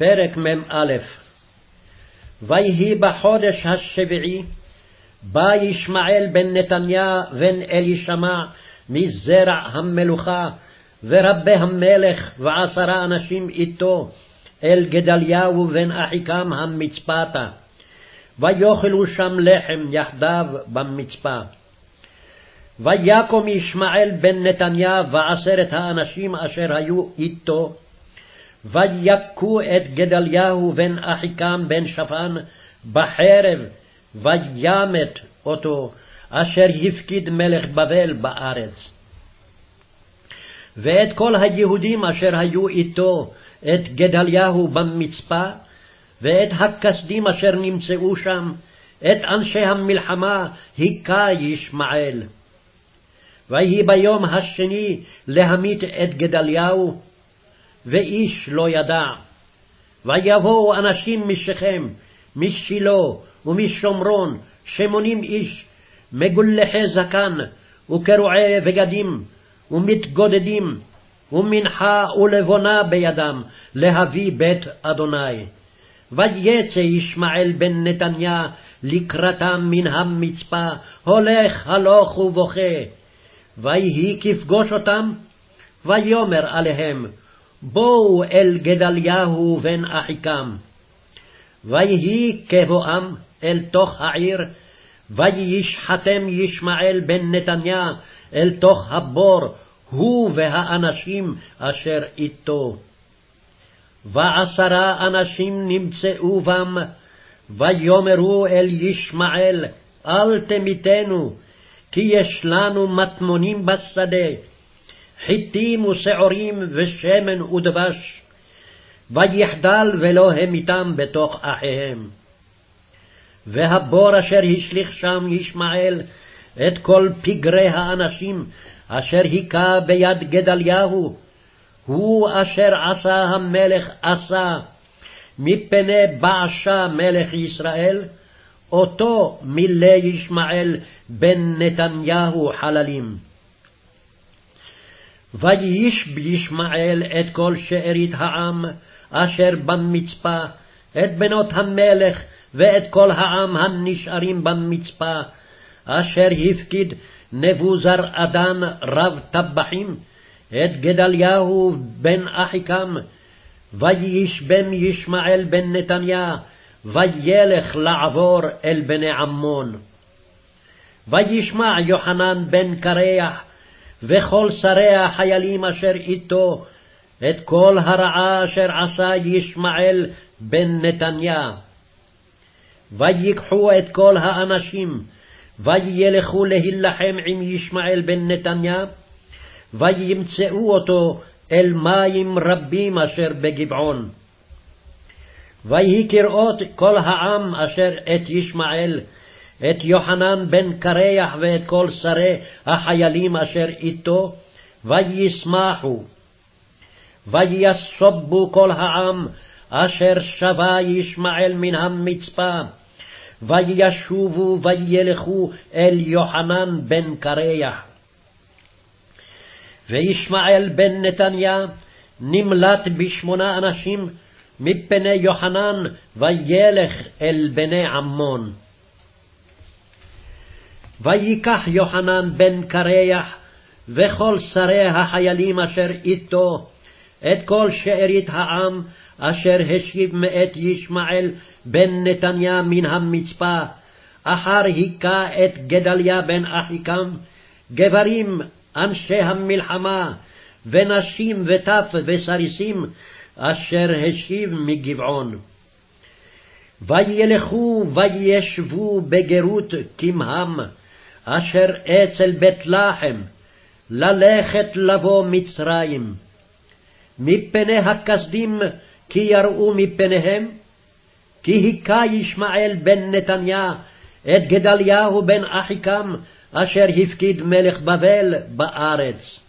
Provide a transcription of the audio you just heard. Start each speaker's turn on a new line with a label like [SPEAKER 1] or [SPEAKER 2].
[SPEAKER 1] פרק מ"א ויהי בחודש השביעי, בא ישמעאל בן נתניה בן אלישמע מזרע המלוכה, ורבי המלך ועשרה אנשים איתו, אל גדליהו בן אחיקם המצפתה. ויאכלו שם לחם יחדיו במצפה. ויקום ישמעאל בן נתניה ועשרת האנשים אשר היו איתו, ויכו את גדליהו בן אחיקם בן שפן בחרב, וימת אותו, אשר הפקיד מלך בבל בארץ. ואת כל היהודים אשר היו איתו, את גדליהו במצפה, ואת הכסדים אשר נמצאו שם, את אנשי המלחמה היכה ישמעאל. ויהי ביום השני להמית את גדליהו, ואיש לא ידע. ויבואו אנשים משכם, משילה ומשומרון, שמונים איש, מגולחי זקן, וקרועי בגדים, ומתגודדים, ומנחה ולבונה בידם, להביא בית אדוני. ויצא ישמעאל בן נתניה לקראתם מן המצפה, הולך הלוך ובוכה. ויהי כפגוש אותם, ויאמר עליהם, בואו אל גדליהו בן אחיקם. ויהי כבואם אל תוך העיר, וישחטם ישמעאל בן נתניה אל תוך הבור, הוא והאנשים אשר איתו. ועשרה אנשים נמצאו בם, ויאמרו אל ישמעאל, אל תמיתנו, כי יש לנו מטמונים בשדה, חיטים ושעורים ושמן ודבש, ויחדל ולא המיתם בתוך אחיהם. והבור אשר השליך שם ישמעאל את כל פגרי האנשים אשר היכה ביד גדליהו, הוא אשר עשה המלך עשה, מפני בעשה מלך ישראל, אותו מילא ישמעאל בן נתניהו חללים. וייש בישמעאל את כל שארית העם אשר במצפה, את בנות המלך ואת כל העם הנשארים במצפה, אשר הפקיד נבוזרעדן רב טבחים, את גדליהו בן אחיקם, וישבם ישמעאל בן נתניה, וילך לעבור אל בני עמון. וישמע יוחנן בן קרח, וכל שרי החיילים אשר איתו, את כל הרעה אשר עשה ישמעאל בן נתניה. ויקחו את כל האנשים, וילכו להילחם עם ישמעאל בן נתניה, וימצאו אותו אל מים רבים אשר בגבעון. ויהי כראות כל העם אשר את ישמעאל, את יוחנן בן קרח ואת כל שרי החיילים אשר איתו, וישמחו. ויסובו כל העם אשר שבה ישמעאל מן המצפה, וישובו וילכו אל יוחנן בן קרח. וישמעאל בן נתניה נמלט בשמונה אנשים מפני יוחנן, וילך אל בני עמון. ויקח יוחנן בן קרח וכל שרי החיילים אשר איתו את כל שארית העם אשר השיב מאת ישמעאל בן נתניה מן המצפה, אחר היכה את גדליה בן אחיקם, גברים אנשי המלחמה, ונשים וטף וסריסים, אשר השיב מגבעון. וילכו וישבו בגרות כמהם, אשר אצל בית לחם, ללכת לבוא מצרים. מפני הכסדים כי יראו מפניהם, כי היכה ישמעאל בן נתניה את גדליהו בן אחיקם, אשר הפקיד מלך בבל בארץ.